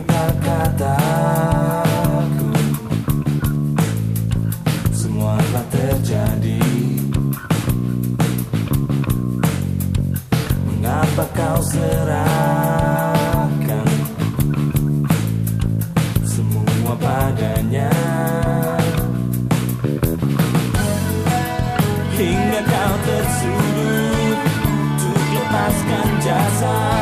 Setiap kataku Semua telah terjadi. Mengapa kau serahkan Semua padanya? Hingga kau tersudut Untuk lepaskan jasa.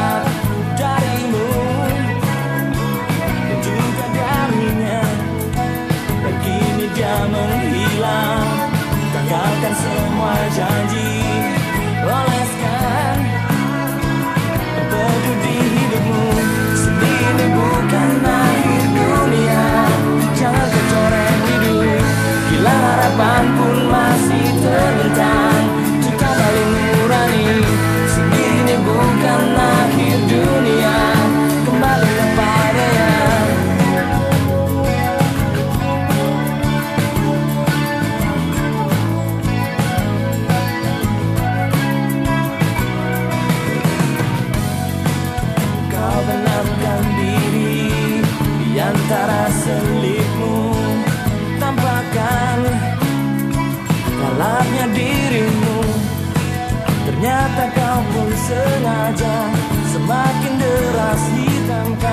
Antara selipmu Tampakkan galaknya dirimu. Ternyata kau pun sengaja Semakin deras hitamkan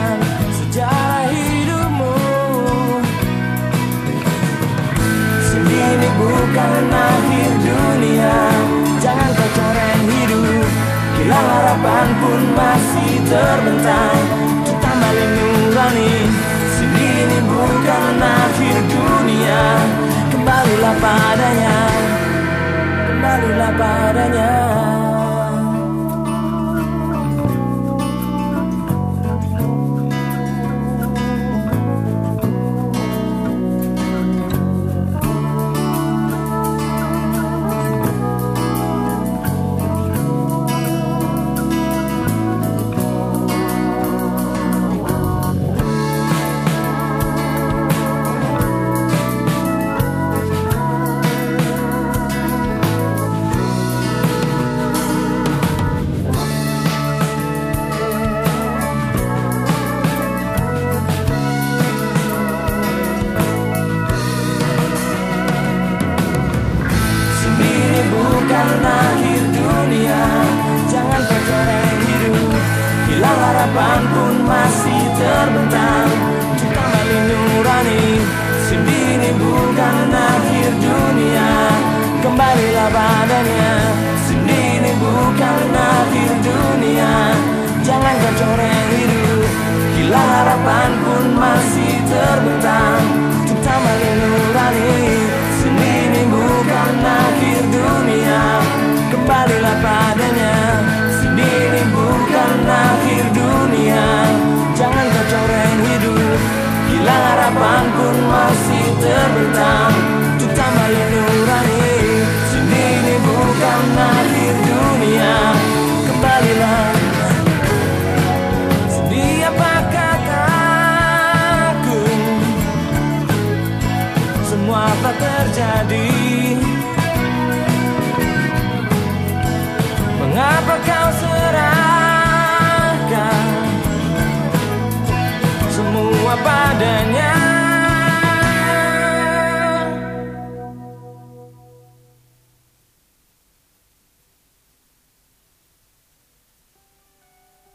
padanya. Kembalilah padanya akhir dunia. Jangan tercoreng hidup. Hilang harapan pun masih terbentang. Cinta balik nurani Sendiri bukan akhir dunia. Kembalilah padanya Sendiri bukan akhir dunia. Jangan kau coreng hidup. Hilang harapan pun masih terbentang. Cinta balik nurani Kembalilah padanya. Sendiri bukan akhir dunia. Jangan kau coreng hidup. Hilang harapan pun masih terbentang Cinta balik nurani. Sendiri bukan akhir dunia. Kembalilah. Semua apa terjadi Mengapa